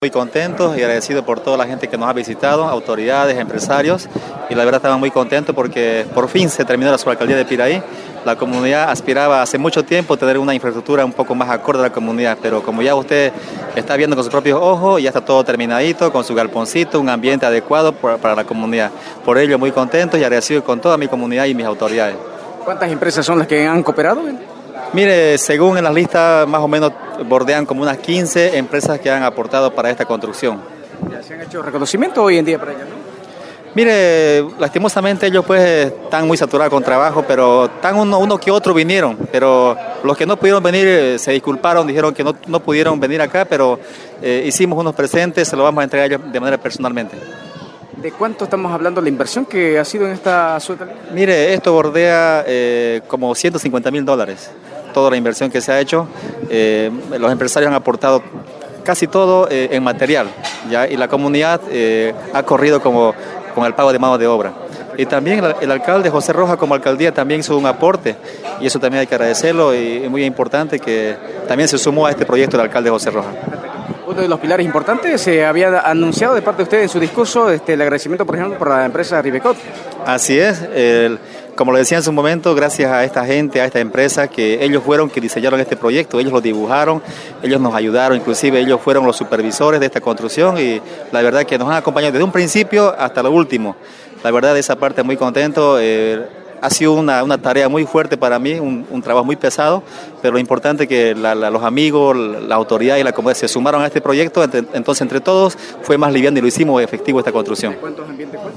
Muy contentos y agradecidos por toda la gente que nos ha visitado, autoridades, empresarios, y la verdad estamos muy contentos porque por fin se terminó la subalcaldía de Piraí. La comunidad aspiraba hace mucho tiempo tener una infraestructura un poco más acorde a la comunidad, pero como ya usted está viendo con sus propios ojos, ya está todo terminadito, con su galponcito, un ambiente adecuado para la comunidad. Por ello, muy contentos y agradecidos con toda mi comunidad y mis autoridades. ¿Cuántas empresas son las que han cooperado? Mire, según en las listas, más o menos bordean como unas 15 empresas que han aportado para esta construcción. ¿Ya se han hecho reconocimiento hoy en día para ellas, no? Mire, lastimosamente ellos pues están muy saturados con trabajo, pero tan uno, uno que otro vinieron, pero los que no pudieron venir eh, se disculparon, dijeron que no, no pudieron venir acá, pero eh, hicimos unos presentes, se los vamos a entregar ellos de manera personalmente. ¿De cuánto estamos hablando la inversión que ha sido en esta sueta? Mire, esto bordea eh, como 150 mil dólares toda la inversión que se ha hecho. Eh, los empresarios han aportado casi todo eh, en material, ¿ya? y la comunidad eh, ha corrido como, con el pago de mano de obra. Y también el, el, alcalde José Roja como alcaldía también hizo un aporte y eso también hay que agradecerlo y es muy importante que también se sumó a este proyecto el alcalde José Roja. Uno de los pilares importantes se había anunciado de parte de usted en su discurso este, el agradecimiento, por ejemplo, por la empresa Ribecot. Así es. El, como lo decía en su momento, gracias a esta gente, a esta empresa, que ellos fueron que diseñaron este proyecto, ellos lo dibujaron, ellos nos ayudaron, inclusive ellos fueron los supervisores de esta construcción y la verdad que nos han acompañado desde un principio hasta lo último. La verdad de esa parte muy contento. Eh, ha sido una, una, tarea muy fuerte para mí, un, trabajo muy pesado, pero lo importante es que la, la, los amigos, la autoridad y la comunidad se sumaron a este proyecto, entonces entre todos fue más liviano y lo hicimos efectivo esta construcción. ¿Cuántos ambientes fue?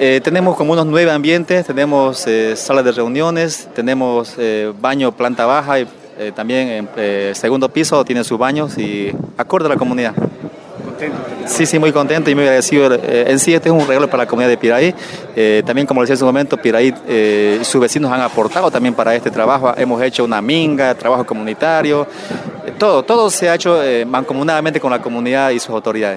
Eh, tenemos como unos nueve ambientes, tenemos eh, salas de reuniones, tenemos eh, baño planta baja y eh, también en segundo piso tiene sus baños y acorde a la comunidad. Contento. Sí, sí, muy contento y muy agradecido. En sí, este es un regalo para la comunidad de Piraí. También, como decía en su momento, Piraí, eh, sus vecinos han aportado también para este trabajo. Hemos hecho una minga, trabajo comunitario, todo, todo se ha hecho mancomunadamente con la comunidad y sus autoridades.